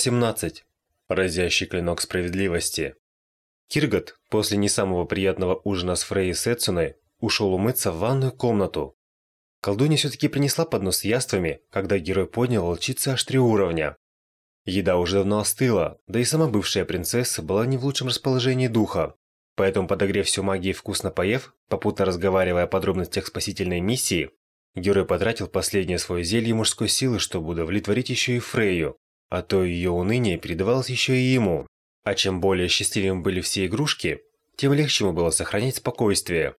17. Разящий клинок справедливости. Киргат после не самого приятного ужина с Фрей и Сетсуной ушел умыться в ванную комнату. Колдунья все-таки принесла поднос с яствами, когда герой поднял волчицы аж три уровня. Еда уже давно остыла, да и сама бывшая принцесса была не в лучшем расположении духа. Поэтому, подогрев всю магию вкусно поев, попутно разговаривая о подробностях спасительной миссии, герой потратил последнее свое зелье мужской силы, чтобы удовлетворить еще и Фрейю, а то ее уныние передавалось еще и ему. А чем более счастливым были все игрушки, тем легче ему было сохранять спокойствие.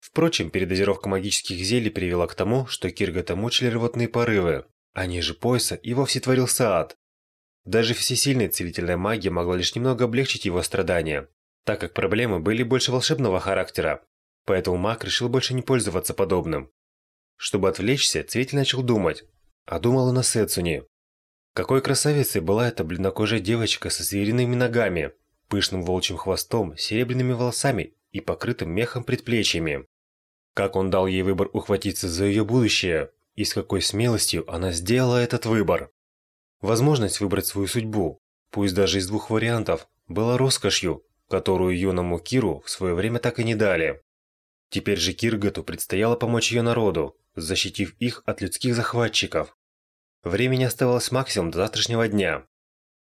Впрочем, передозировка магических зелий привела к тому, что Киргата мучили рвотные порывы, а ниже пояса и вовсе творился ад. Даже всесильная целительная магия могла лишь немного облегчить его страдания, так как проблемы были больше волшебного характера, поэтому маг решил больше не пользоваться подобным. Чтобы отвлечься, целитель начал думать, а думал он о Сетсуне. Какой красавицей была эта бледнокожая девочка со звериными ногами, пышным волчьим хвостом, серебряными волосами и покрытым мехом предплечьями. Как он дал ей выбор ухватиться за ее будущее, и с какой смелостью она сделала этот выбор. Возможность выбрать свою судьбу, пусть даже из двух вариантов, была роскошью, которую юному Киру в свое время так и не дали. Теперь же Киргату предстояло помочь ее народу, защитив их от людских захватчиков. Времени оставалось максимум до завтрашнего дня.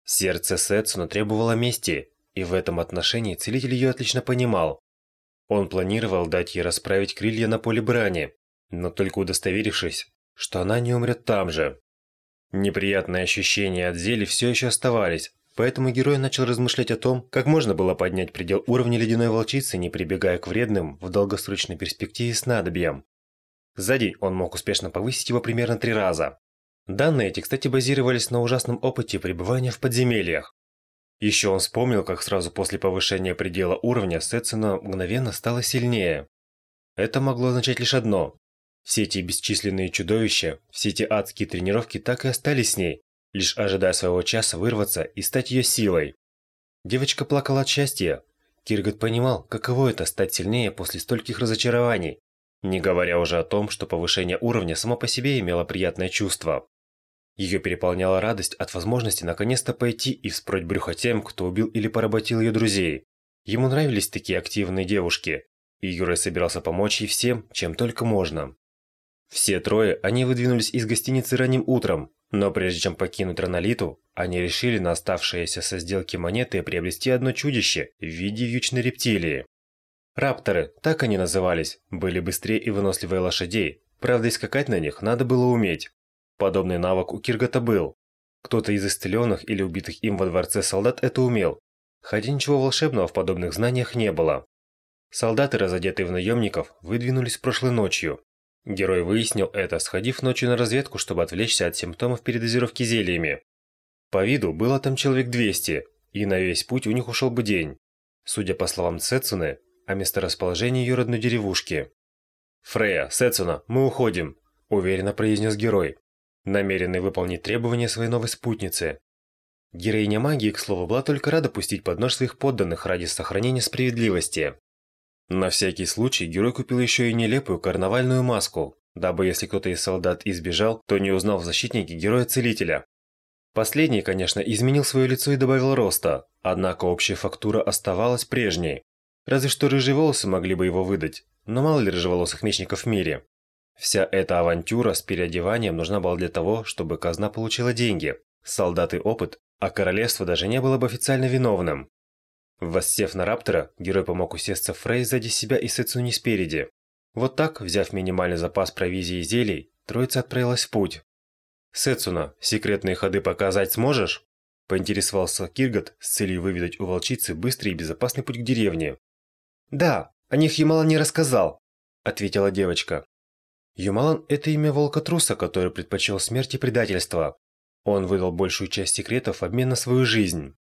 Сердце Сетсуна требовало мести, и в этом отношении целитель ее отлично понимал. Он планировал дать ей расправить крылья на поле брани, но только удостоверившись, что она не умрет там же. Неприятные ощущения от зелий все еще оставались, поэтому герой начал размышлять о том, как можно было поднять предел уровня ледяной волчицы, не прибегая к вредным в долгосрочной перспективе снадобьям. За день он мог успешно повысить его примерно три раза. Данные эти, кстати, базировались на ужасном опыте пребывания в подземельях. Еще он вспомнил, как сразу после повышения предела уровня Сетсуна мгновенно стало сильнее. Это могло означать лишь одно. Все эти бесчисленные чудовища, все эти адские тренировки так и остались с ней, лишь ожидая своего часа вырваться и стать ее силой. Девочка плакала от счастья. Киргат понимал, каково это стать сильнее после стольких разочарований, не говоря уже о том, что повышение уровня само по себе имело приятное чувство. Ее переполняла радость от возможности наконец-то пойти и вспороть брюхо тем, кто убил или поработил ее друзей. Ему нравились такие активные девушки, и Юрой собирался помочь ей всем, чем только можно. Все трое они выдвинулись из гостиницы ранним утром, но прежде чем покинуть Ронолиту, они решили на оставшиеся со сделки монеты приобрести одно чудище в виде вьючной рептилии. Рапторы, так они назывались, были быстрее и выносливее лошадей, правда и скакать на них надо было уметь. Подобный навык у Киргата был. Кто-то из исцеленных или убитых им во дворце солдат это умел, хотя ничего волшебного в подобных знаниях не было. Солдаты, разодетые в наемников, выдвинулись прошлой ночью. Герой выяснил это, сходив ночью на разведку, чтобы отвлечься от симптомов передозировки зельями. По виду было там человек 200, и на весь путь у них ушел бы день. Судя по словам Цецуны, о месторасположении ее родной деревушки. «Фрея, Сецуна, мы уходим», – уверенно произнес герой намеренный выполнить требования своей новой спутницы. Героиня магии, к слову, была только рада пустить под нож своих подданных ради сохранения справедливости. На всякий случай герой купил еще и нелепую карнавальную маску, дабы если кто-то из солдат избежал, то не узнал в защитнике героя-целителя. Последний, конечно, изменил свое лицо и добавил роста, однако общая фактура оставалась прежней. Разве что рыжие волосы могли бы его выдать, но мало ли рыжеволосых мечников в мире. Вся эта авантюра с переодеванием нужна была для того, чтобы казна получила деньги, солдаты опыт, а королевство даже не было бы официально виновным. Воссев на Раптора, герой помог усесться Фрей сзади себя и Сэцуни спереди. Вот так, взяв минимальный запас провизии и зелий, троица отправилась в путь. «Сэцуна, секретные ходы показать сможешь?» – поинтересовался Киргат с целью выведать у волчицы быстрый и безопасный путь к деревне. «Да, о них Ямала не рассказал», – ответила девочка. Юмалан – это имя волка-труса, который предпочел смерть и предательство. Он выдал большую часть секретов в обмен на свою жизнь.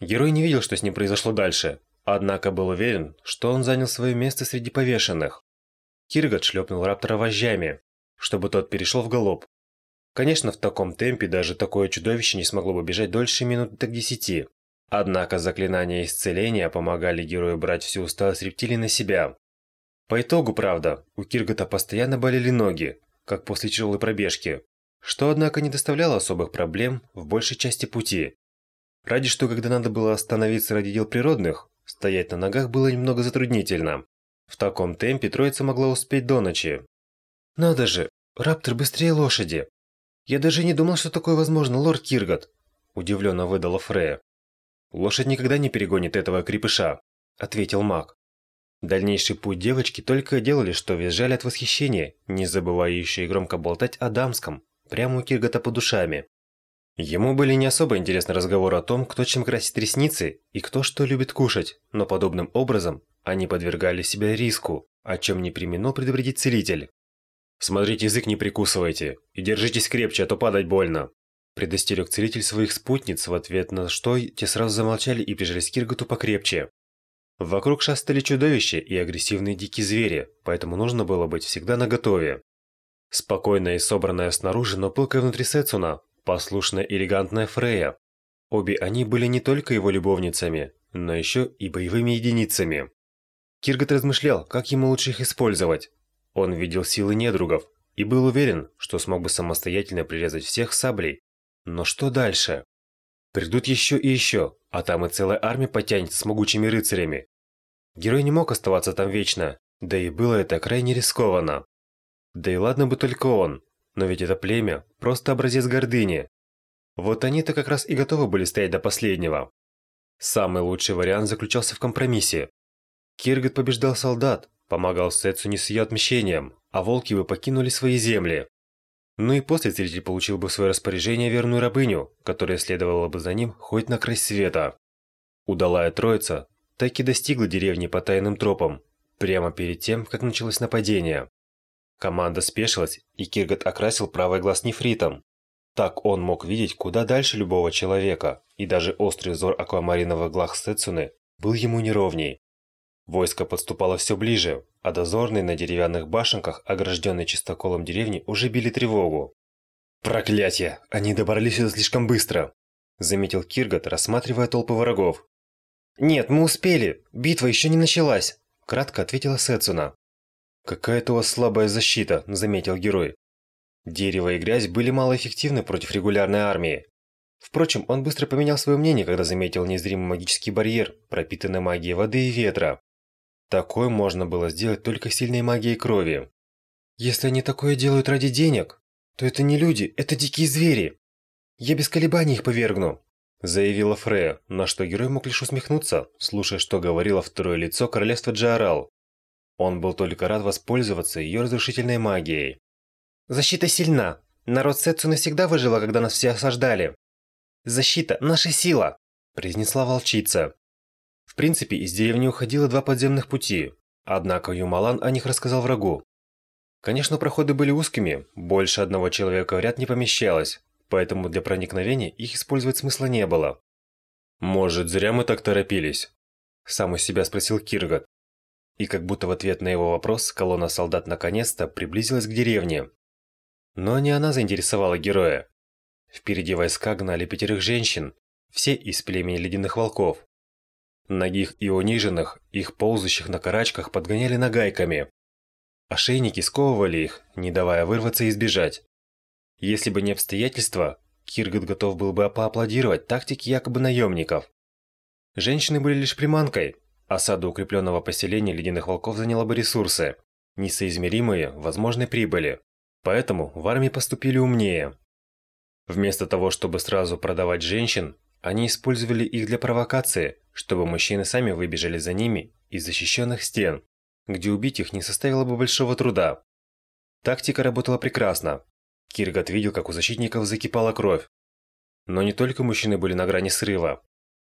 Герой не видел, что с ним произошло дальше, однако был уверен, что он занял свое место среди повешенных. Киргат шлепнул Раптора вожжами, чтобы тот перешел в галоп. Конечно, в таком темпе даже такое чудовище не смогло бы бежать дольше минут так десяти. Однако заклинания исцеления помогали герою брать всю усталость рептилий на себя. По итогу, правда, у Киргота постоянно болели ноги, как после тяжелой пробежки, что, однако, не доставляло особых проблем в большей части пути. Ради что, когда надо было остановиться ради дел природных, стоять на ногах было немного затруднительно. В таком темпе троица могла успеть до ночи. «Надо же, Раптор быстрее лошади! Я даже не думал, что такое возможно, лорд Киргат!» Удивленно выдала Фрея. «Лошадь никогда не перегонит этого крепыша», – ответил маг. Дальнейший путь девочки только делали, что визжали от восхищения, не забывая еще и громко болтать о дамском, прямо у Киргата по душами. Ему были не особо интересны разговоры о том, кто чем красит ресницы и кто что любит кушать, но подобным образом они подвергали себя риску, о чем не применил предупредить целитель. «Смотрите, язык не прикусывайте и держитесь крепче, а то падать больно», предостерег целитель своих спутниц, в ответ на что те сразу замолчали и прижались к Киргату покрепче. Вокруг шастали чудовища и агрессивные дикие звери, поэтому нужно было быть всегда наготове. Спокойная и собранная снаружи, но пылкая внутри Сетсуна, послушная и элегантная Фрея. Обе они были не только его любовницами, но еще и боевыми единицами. Киргат размышлял, как ему лучше их использовать. Он видел силы недругов и был уверен, что смог бы самостоятельно прирезать всех саблей. Но что дальше? Придут еще и еще, а там и целая армия потянется с могучими рыцарями. Герой не мог оставаться там вечно, да и было это крайне рискованно. Да и ладно бы только он, но ведь это племя – просто образец гордыни. Вот они-то как раз и готовы были стоять до последнего. Самый лучший вариант заключался в компромиссе. Киргат побеждал солдат, помогал Сетсуне с ее отмщением, а волки бы покинули свои земли. Ну и после целитель получил бы в свое распоряжение верную рабыню, которая следовала бы за ним хоть на край света. Удалая троица так и достигла деревни по тайным тропам, прямо перед тем, как началось нападение. Команда спешилась, и Киргат окрасил правый глаз нефритом. Так он мог видеть куда дальше любого человека, и даже острый взор аквамариновых глаз Сетсуны был ему неровней. Войско подступало все ближе, а дозорные на деревянных башенках, огражденные чистоколом деревни, уже били тревогу. «Проклятие! Они добрались сюда слишком быстро!» – заметил Киргат, рассматривая толпы врагов. «Нет, мы успели! Битва еще не началась!» – кратко ответила Сетсуна. «Какая-то у вас слабая защита», – заметил герой. Дерево и грязь были малоэффективны против регулярной армии. Впрочем, он быстро поменял свое мнение, когда заметил незримый магический барьер, пропитанный магией воды и ветра. Такое можно было сделать только сильной магией крови. Если они такое делают ради денег, то это не люди, это дикие звери. Я без колебаний их повергну, заявила Фрея, на что герой мог лишь усмехнуться, слушая, что говорило второе лицо королевства Джарал. Он был только рад воспользоваться ее разрушительной магией. «Защита сильна. Народ Сетсу навсегда выжила, когда нас все осаждали. Защита – наша сила!» – произнесла волчица. В принципе, из деревни уходило два подземных пути, однако Юмалан о них рассказал врагу. Конечно, проходы были узкими, больше одного человека в ряд не помещалось, поэтому для проникновения их использовать смысла не было. «Может, зря мы так торопились?» – сам у себя спросил Киргат. И как будто в ответ на его вопрос колонна солдат наконец-то приблизилась к деревне. Но не она заинтересовала героя. Впереди войска гнали пятерых женщин, все из племени ледяных волков. Ногих и униженных, их ползущих на карачках подгоняли нагайками. Ошейники сковывали их, не давая вырваться и сбежать. Если бы не обстоятельства, Киргат готов был бы поаплодировать тактике якобы наемников. Женщины были лишь приманкой, Осада укрепленного поселения ледяных волков заняла бы ресурсы, несоизмеримые возможной прибыли. Поэтому в армии поступили умнее. Вместо того, чтобы сразу продавать женщин, они использовали их для провокации, чтобы мужчины сами выбежали за ними из защищенных стен, где убить их не составило бы большого труда. Тактика работала прекрасно. Киргат видел, как у защитников закипала кровь. Но не только мужчины были на грани срыва.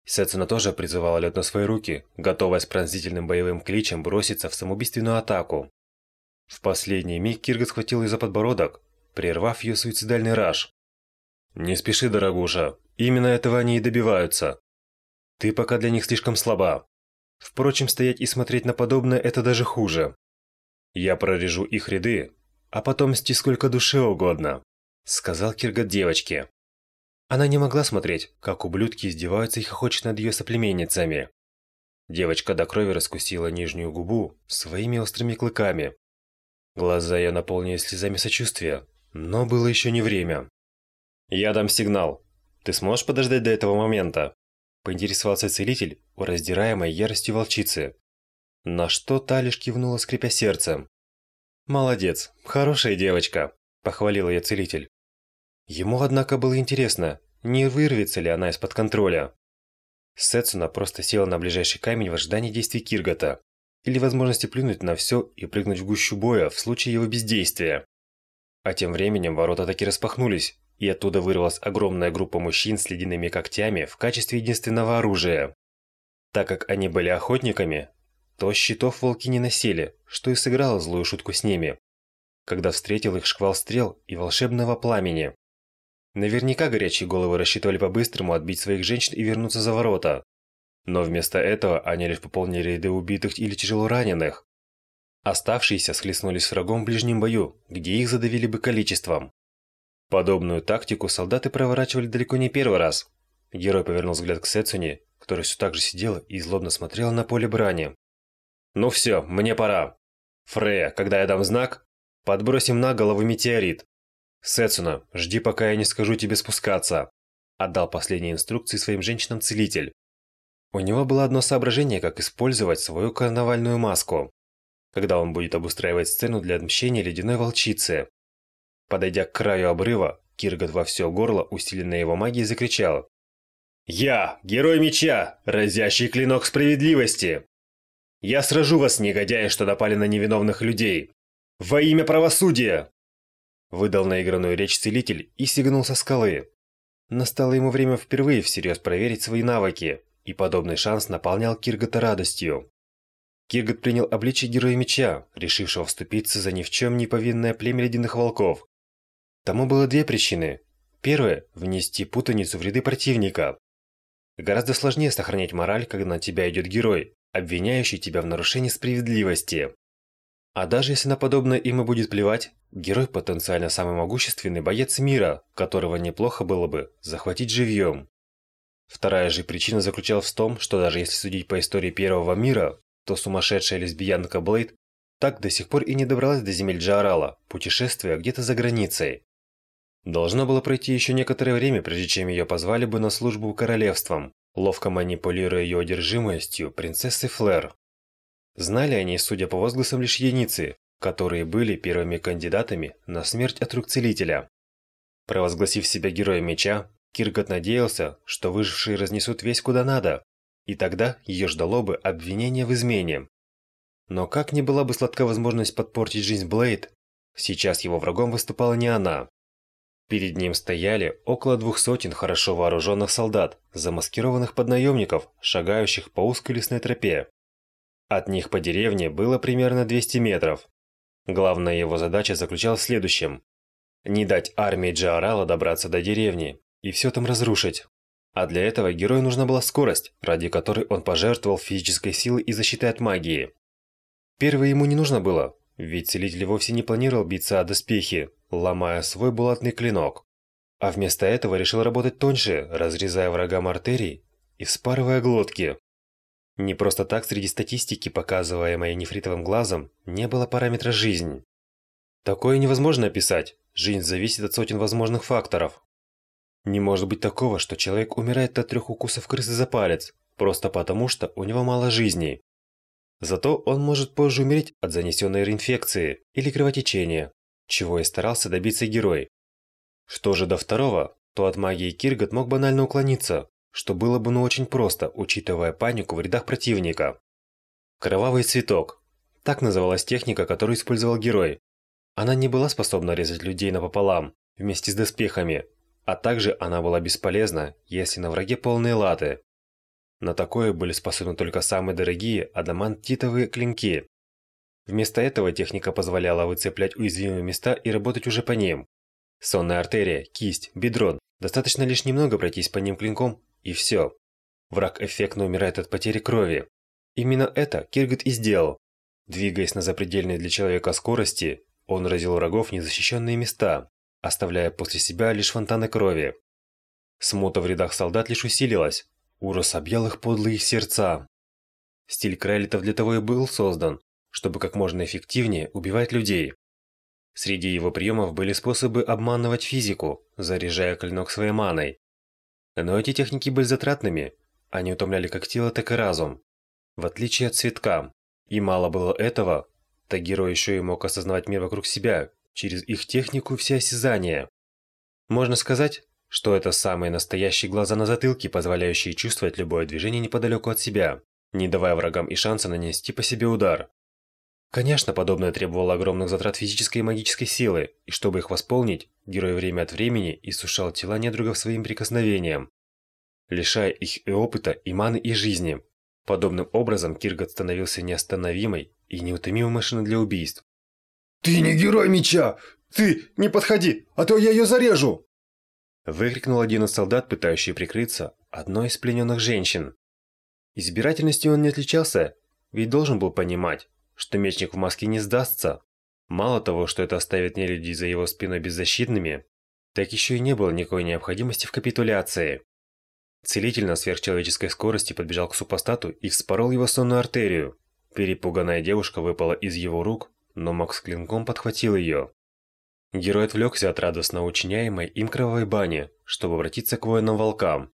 Сетсуна тоже призывала лед на свои руки, готовая с пронзительным боевым кличем броситься в самоубийственную атаку. В последний миг Кирга схватил ее за подбородок, прервав ее суицидальный раж. «Не спеши, дорогуша, именно этого они и добиваются. Ты пока для них слишком слаба. Впрочем, стоять и смотреть на подобное – это даже хуже. Я прорежу их ряды, а потом мсти сколько душе угодно», – сказал Киргат девочке. Она не могла смотреть, как ублюдки издеваются и хохочут над ее соплеменницами. Девочка до крови раскусила нижнюю губу своими острыми клыками. Глаза ее наполнились слезами сочувствия, но было еще не время. «Я дам сигнал. Ты сможешь подождать до этого момента?» Поинтересовался целитель у раздираемой яростью волчицы. На что та лишь кивнула, скрипя сердцем. «Молодец, хорошая девочка», – похвалил ее целитель. Ему, однако, было интересно, не вырвется ли она из-под контроля. Сетсуна просто села на ближайший камень в ожидании действий Киргота или возможности плюнуть на все и прыгнуть в гущу боя в случае его бездействия. А тем временем ворота таки распахнулись, и оттуда вырвалась огромная группа мужчин с ледяными когтями в качестве единственного оружия. Так как они были охотниками, то щитов волки не носили, что и сыграло злую шутку с ними, когда встретил их шквал стрел и волшебного пламени. Наверняка горячие головы рассчитывали по-быстрому отбить своих женщин и вернуться за ворота. Но вместо этого они лишь пополнили ряды убитых или тяжело раненых. Оставшиеся схлестнулись с врагом в ближнем бою, где их задавили бы количеством. Подобную тактику солдаты проворачивали далеко не первый раз. Герой повернул взгляд к Сетсуне, которая все так же сидела и злобно смотрела на поле брани. «Ну все, мне пора. Фрея, когда я дам знак, подбросим на голову метеорит. Сетсуна, жди, пока я не скажу тебе спускаться», отдал последние инструкции своим женщинам целитель. У него было одно соображение, как использовать свою карнавальную маску, когда он будет обустраивать сцену для отмщения ледяной волчицы. Подойдя к краю обрыва, Киргат во все горло, усиленной его магией, закричал. «Я, герой меча, разящий клинок справедливости! Я сражу вас, негодяи, что напали на невиновных людей! Во имя правосудия!» Выдал наигранную речь целитель и сигнул со скалы. Настало ему время впервые всерьез проверить свои навыки, и подобный шанс наполнял Киргата радостью. Киргат принял обличие героя меча, решившего вступиться за ни в чем не повинное племя ледяных волков. Тому было две причины. Первая – внести путаницу в ряды противника. Гораздо сложнее сохранять мораль, когда на тебя идет герой, обвиняющий тебя в нарушении справедливости. А даже если на подобное им и будет плевать, герой потенциально самый могущественный боец мира, которого неплохо было бы захватить живьем. Вторая же причина заключалась в том, что даже если судить по истории Первого мира, то сумасшедшая лесбиянка Блейд так до сих пор и не добралась до земель Джаарала, путешествуя где-то за границей. Должно было пройти еще некоторое время, прежде чем ее позвали бы на службу королевством, ловко манипулируя ее одержимостью принцессы Флэр. Знали они, судя по возгласам, лишь единицы, которые были первыми кандидатами на смерть от рук целителя. Провозгласив себя героем меча, Киргат надеялся, что выжившие разнесут весь куда надо, и тогда ее ждало бы обвинение в измене. Но как ни была бы сладка возможность подпортить жизнь Блейд, сейчас его врагом выступала не она. Перед ним стояли около двух сотен хорошо вооруженных солдат, замаскированных под наемников, шагающих по узкой лесной тропе. От них по деревне было примерно 200 метров. Главная его задача заключалась в следующем. Не дать армии Джаарала добраться до деревни и все там разрушить. А для этого герою нужна была скорость, ради которой он пожертвовал физической силой и защитой от магии. Первое ему не нужно было, ведь целитель вовсе не планировал биться о доспехи, ломая свой булатный клинок. А вместо этого решил работать тоньше, разрезая врагам артерии и вспарывая глотки. Не просто так среди статистики, показываемой нефритовым глазом, не было параметра «жизнь». Такое невозможно описать. Жизнь зависит от сотен возможных факторов. Не может быть такого, что человек умирает от трех укусов крысы за палец, просто потому что у него мало жизни. Зато он может позже умереть от занесенной инфекции или кровотечения, чего и старался добиться герой. Что же до второго, то от магии Киргат мог банально уклониться, что было бы ну очень просто, учитывая панику в рядах противника. Кровавый цветок. Так называлась техника, которую использовал герой. Она не была способна резать людей напополам, вместе с доспехами, а также она была бесполезна, если на враге полные латы. На такое были способны только самые дорогие адамантитовые клинки. Вместо этого техника позволяла выцеплять уязвимые места и работать уже по ним. Сонная артерия, кисть, бедро. Достаточно лишь немного пройтись по ним клинком, и все. Враг эффектно умирает от потери крови. Именно это Киргат и сделал. Двигаясь на запредельной для человека скорости, он разил врагов незащищенные места, оставляя после себя лишь фонтаны крови. Смута в рядах солдат лишь усилилась. Ужас объял их подлые сердца. Стиль Крайлитов для того и был создан, чтобы как можно эффективнее убивать людей. Среди его приемов были способы обманывать физику, заряжая клинок своей маной, но эти техники были затратными, они утомляли как тело, так и разум. В отличие от цветка. И мало было этого, так герой еще и мог осознавать мир вокруг себя, через их технику всеосязания. Можно сказать, что это самые настоящие глаза на затылке, позволяющие чувствовать любое движение неподалеку от себя, не давая врагам и шанса нанести по себе удар. Конечно, подобное требовало огромных затрат физической и магической силы, и чтобы их восполнить, герой время от времени иссушал тела недругов своим прикосновением, лишая их и опыта, и маны, и жизни. Подобным образом Киргат становился неостановимой и неутомимой машиной для убийств. «Ты не герой меча! Ты не подходи, а то я ее зарежу!» Выкрикнул один из солдат, пытающий прикрыться одной из плененных женщин. Избирательностью он не отличался, ведь должен был понимать, что мечник в маске не сдастся. Мало того, что это оставит нелюдей за его спиной беззащитными, так еще и не было никакой необходимости в капитуляции. Целитель на сверхчеловеческой скорости подбежал к супостату и вспорол его сонную артерию. Перепуганная девушка выпала из его рук, но Макс клинком подхватил ее. Герой отвлекся от радостно учиняемой им кровавой бани, чтобы обратиться к воинам-волкам.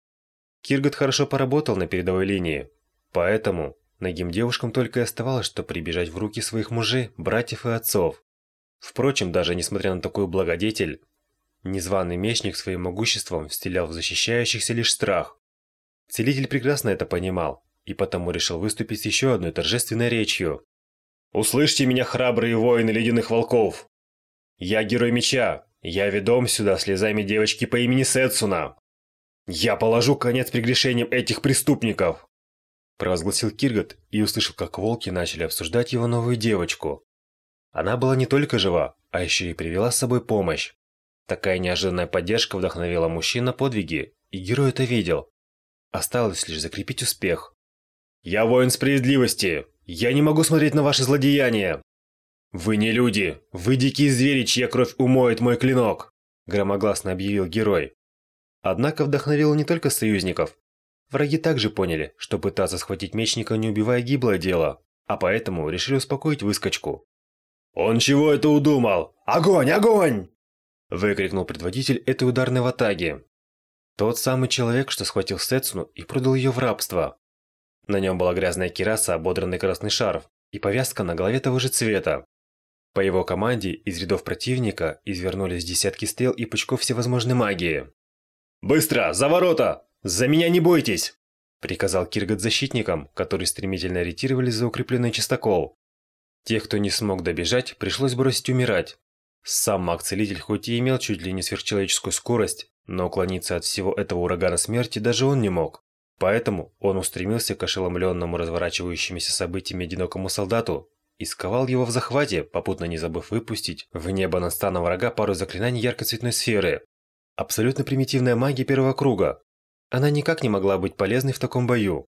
Киргат хорошо поработал на передовой линии, поэтому Ногим девушкам только и оставалось, что прибежать в руки своих мужей, братьев и отцов. Впрочем, даже несмотря на такой благодетель, незваный мечник своим могуществом вселял в защищающихся лишь страх. Целитель прекрасно это понимал, и потому решил выступить с еще одной торжественной речью. «Услышьте меня, храбрые воины ледяных волков! Я герой меча, я ведом сюда слезами девочки по имени Сетсуна. Я положу конец прегрешениям этих преступников провозгласил Киргат и услышал, как волки начали обсуждать его новую девочку. Она была не только жива, а еще и привела с собой помощь. Такая неожиданная поддержка вдохновила мужчин на подвиги, и герой это видел. Осталось лишь закрепить успех. «Я воин справедливости! Я не могу смотреть на ваши злодеяния!» «Вы не люди! Вы дикие звери, чья кровь умоет мой клинок!» Громогласно объявил герой. Однако вдохновил не только союзников, Враги также поняли, что пытаться схватить мечника, не убивая, гиблое дело, а поэтому решили успокоить выскочку. «Он чего это удумал? Огонь, огонь!» выкрикнул предводитель этой ударной ватаги. Тот самый человек, что схватил Сетсуну и продал ее в рабство. На нем была грязная кираса, ободранный красный шарф и повязка на голове того же цвета. По его команде из рядов противника извернулись десятки стрел и пучков всевозможной магии. «Быстро! За ворота! «За меня не бойтесь!» – приказал Киргат защитникам, которые стремительно ретировались за укрепленный чистокол. Тех, кто не смог добежать, пришлось бросить умирать. Сам маг-целитель хоть и имел чуть ли не сверхчеловеческую скорость, но уклониться от всего этого урагана смерти даже он не мог. Поэтому он устремился к ошеломленному разворачивающимися событиями одинокому солдату и сковал его в захвате, попутно не забыв выпустить в небо над станом врага пару заклинаний яркоцветной сферы. Абсолютно примитивная магия первого круга, она никак не могла быть полезной в таком бою.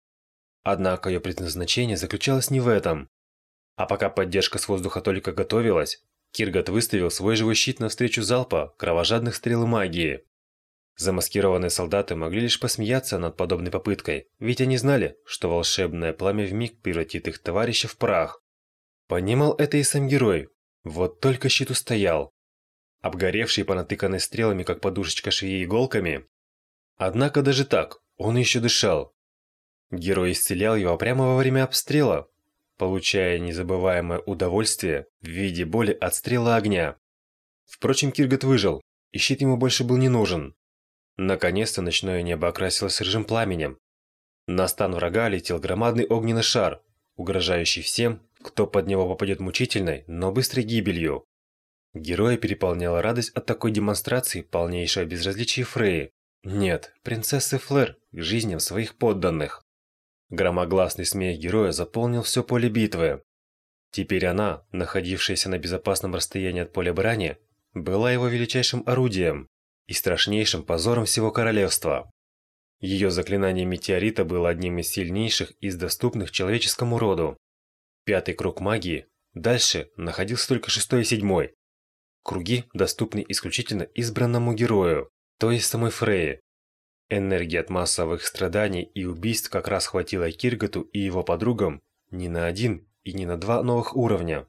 Однако ее предназначение заключалось не в этом. А пока поддержка с воздуха только готовилась, Киргат выставил свой живой щит навстречу залпа кровожадных стрел магии. Замаскированные солдаты могли лишь посмеяться над подобной попыткой, ведь они знали, что волшебное пламя вмиг превратит их товарища в прах. Понимал это и сам герой, вот только щит устоял. Обгоревший понатыканный стрелами, как подушечка шеи иголками, Однако даже так, он еще дышал. Герой исцелял его прямо во время обстрела, получая незабываемое удовольствие в виде боли от стрела огня. Впрочем, Киргат выжил, и щит ему больше был не нужен. Наконец-то ночное небо окрасилось рыжим пламенем. На стан врага летел громадный огненный шар, угрожающий всем, кто под него попадет мучительной, но быстрой гибелью. Героя переполняла радость от такой демонстрации полнейшего безразличия Фреи, нет, принцессы Флэр к жизням своих подданных. Громогласный смех героя заполнил все поле битвы. Теперь она, находившаяся на безопасном расстоянии от поля брани, была его величайшим орудием и страшнейшим позором всего королевства. Ее заклинание метеорита было одним из сильнейших из доступных человеческому роду. Пятый круг магии, дальше находился только шестой и седьмой. Круги доступны исключительно избранному герою то есть самой Фрейе. Энергии от массовых страданий и убийств как раз хватило Киргату и его подругам не на один и не на два новых уровня.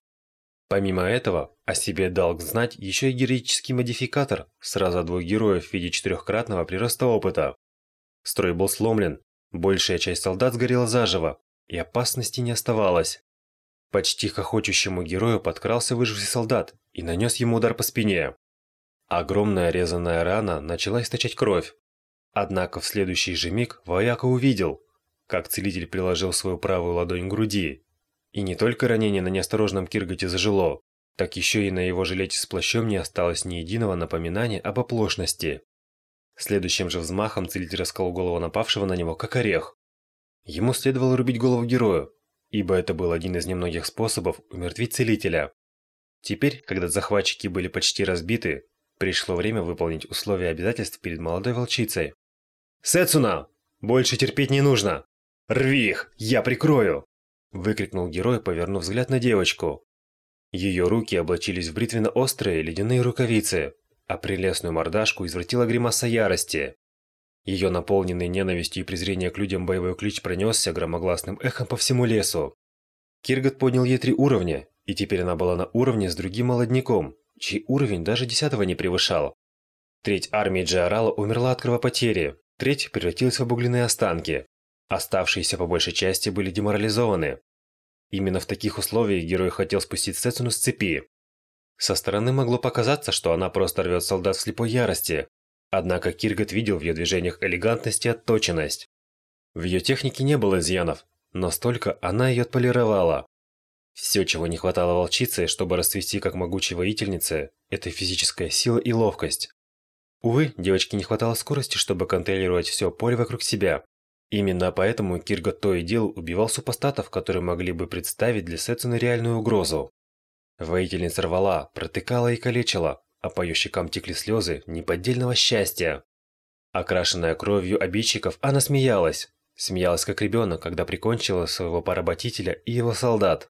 Помимо этого, о себе дал знать еще и героический модификатор сразу двух героев в виде четырехкратного прироста опыта. Строй был сломлен, Большая часть солдат сгорела заживо, и опасности не оставалось. Почти хохочущему герою подкрался выживший солдат и нанес ему удар по спине. Огромная резаная рана начала источать кровь. Однако в следующий же миг вояка увидел, как целитель приложил свою правую ладонь к груди. И не только ранение на неосторожном Кирготе зажило, так еще и на его жилете с плащом не осталось ни единого напоминания об оплошности. Следующим же взмахом целитель расколол голову напавшего на него, как орех. Ему следовало рубить голову герою, ибо это был один из немногих способов умертвить целителя. Теперь, когда захватчики были почти разбиты, пришло время выполнить условия обязательств перед молодой волчицей. «Сэцуна! Больше терпеть не нужно! Рви их! Я прикрою!» Выкрикнул герой, повернув взгляд на девочку. Ее руки облачились в бритвенно-острые ледяные рукавицы, а прелестную мордашку извратила гримаса ярости. Ее наполненный ненавистью и презрением к людям боевой ключ пронесся громогласным эхом по всему лесу. Киргат поднял ей три уровня, и теперь она была на уровне с другим молодняком, чей уровень даже десятого не превышал. Треть армии Джиарала умерла от кровопотери, треть превратилась в обугленные останки. Оставшиеся по большей части были деморализованы. Именно в таких условиях герой хотел спустить Сетсуну с цепи. Со стороны могло показаться, что она просто рвет солдат в слепой ярости. Однако Киргат видел в ее движениях элегантность и отточенность. В ее технике не было изъянов, но столько она ее отполировала. Все, чего не хватало волчице, чтобы расцвести как могучей воительнице, это физическая сила и ловкость. Увы, девочке не хватало скорости, чтобы контролировать все поле вокруг себя. Именно поэтому Кирга то и дело убивал супостатов, которые могли бы представить для Сетсуны реальную угрозу. Воительница рвала, протыкала и калечила, а по ее щекам текли слезы неподдельного счастья. Окрашенная кровью обидчиков, она смеялась. Смеялась как ребенок, когда прикончила своего поработителя и его солдат.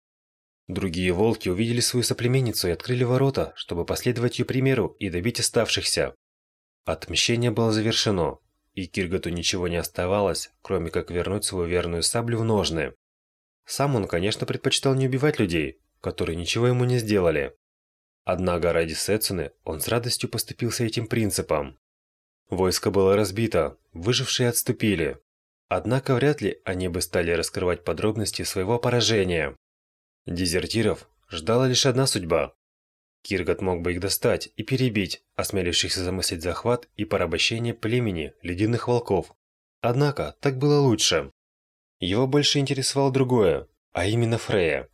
Другие волки увидели свою соплеменницу и открыли ворота, чтобы последовать ее примеру и добить оставшихся. Отмщение было завершено, и Киргату ничего не оставалось, кроме как вернуть свою верную саблю в ножны. Сам он, конечно, предпочитал не убивать людей, которые ничего ему не сделали. Однако ради Сетсуны он с радостью поступился этим принципом. Войско было разбито, выжившие отступили. Однако вряд ли они бы стали раскрывать подробности своего поражения. Дезертиров ждала лишь одна судьба Киргат мог бы их достать и перебить, осмелившихся замыслить захват и порабощение племени ледяных волков. Однако, так было лучше. Его больше интересовало другое, а именно Фрея.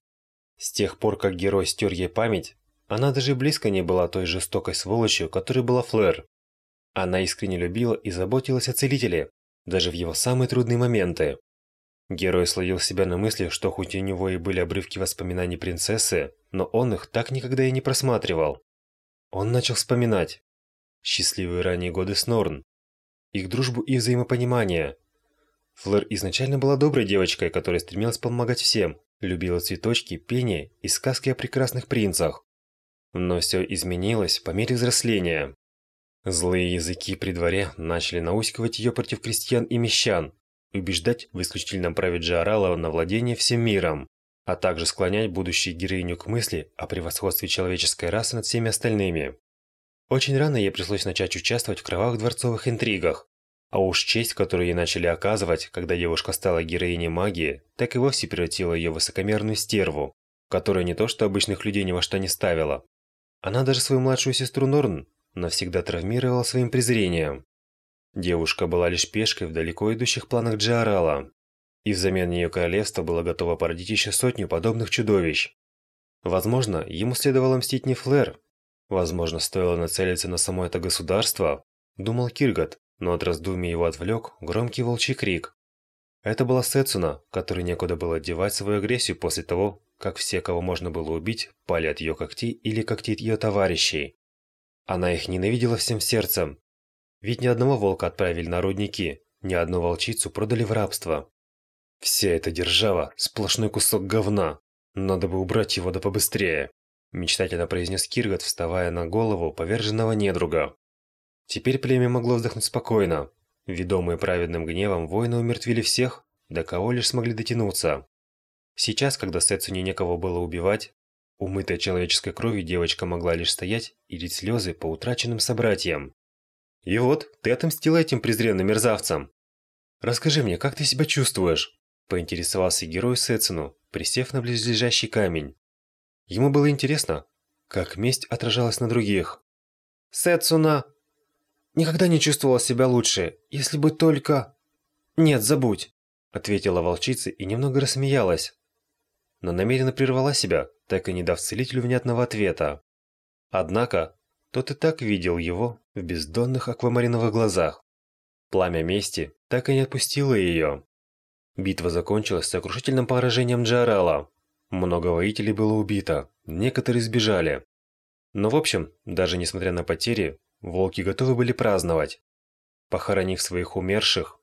С тех пор, как герой стер ей память, она даже близко не была той жестокой сволочью, которой была Флэр. Она искренне любила и заботилась о целителе, даже в его самые трудные моменты. Герой словил себя на мысли, что хоть у него и были обрывки воспоминаний принцессы, но он их так никогда и не просматривал. Он начал вспоминать. Счастливые ранние годы с Норн. Их дружбу и взаимопонимание. Флэр изначально была доброй девочкой, которая стремилась помогать всем, любила цветочки, пение и сказки о прекрасных принцах. Но все изменилось по мере взросления. Злые языки при дворе начали наускивать ее против крестьян и мещан, убеждать в исключительном праве Джарала на владение всем миром, а также склонять будущую героиню к мысли о превосходстве человеческой расы над всеми остальными. Очень рано ей пришлось начать участвовать в кровавых дворцовых интригах, а уж честь, которую ей начали оказывать, когда девушка стала героиней магии, так и вовсе превратила ее в высокомерную стерву, которая не то что обычных людей ни во что не ставила. Она даже свою младшую сестру Норн навсегда травмировала своим презрением. Девушка была лишь пешкой в далеко идущих планах Джиарала, и взамен ее королевство было готово породить еще сотню подобных чудовищ. Возможно, ему следовало мстить не Флэр, возможно, стоило нацелиться на само это государство, думал Киргат, но от раздумий его отвлек громкий волчий крик. Это была Сетсуна, которой некуда было девать свою агрессию после того, как все, кого можно было убить, пали от ее когтей или когтей ее товарищей. Она их ненавидела всем сердцем, ведь ни одного волка отправили на рудники, ни одну волчицу продали в рабство. Вся эта держава – сплошной кусок говна. Надо бы убрать его да побыстрее. Мечтательно произнес Киргат, вставая на голову поверженного недруга. Теперь племя могло вздохнуть спокойно. Ведомые праведным гневом, воины умертвили всех, до кого лишь смогли дотянуться. Сейчас, когда Сетсуне некого было убивать, умытая человеческой кровью девочка могла лишь стоять и лить слезы по утраченным собратьям. И вот, ты отомстила этим презренным мерзавцам. расскажи мне, как ты себя чувствуешь?» Поинтересовался герой Сэцину, присев на близлежащий камень. Ему было интересно, как месть отражалась на других. «Сэцуна никогда не чувствовала себя лучше, если бы только...» «Нет, забудь», — ответила волчица и немного рассмеялась. Но намеренно прервала себя, так и не дав целителю внятного ответа. Однако, тот и так видел его в бездонных аквамариновых глазах. Пламя мести так и не отпустило ее. Битва закончилась сокрушительным поражением Джарала. Много воителей было убито, некоторые сбежали. Но в общем, даже несмотря на потери, волки готовы были праздновать. Похоронив своих умерших,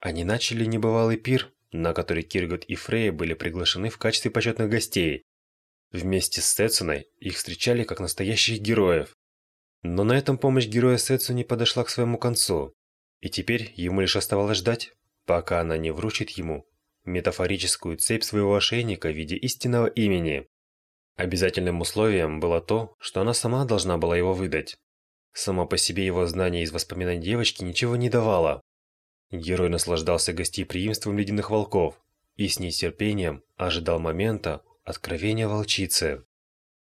они начали небывалый пир, на который Киргот и Фрейя были приглашены в качестве почетных гостей. Вместе с Сетсуной их встречали как настоящих героев. Но на этом помощь героя Сетсу не подошла к своему концу, и теперь ему лишь оставалось ждать, пока она не вручит ему метафорическую цепь своего ошейника в виде истинного имени. Обязательным условием было то, что она сама должна была его выдать. Само по себе его знание из воспоминаний девочки ничего не давало. Герой наслаждался гостеприимством ледяных волков и с нетерпением ожидал момента откровения волчицы.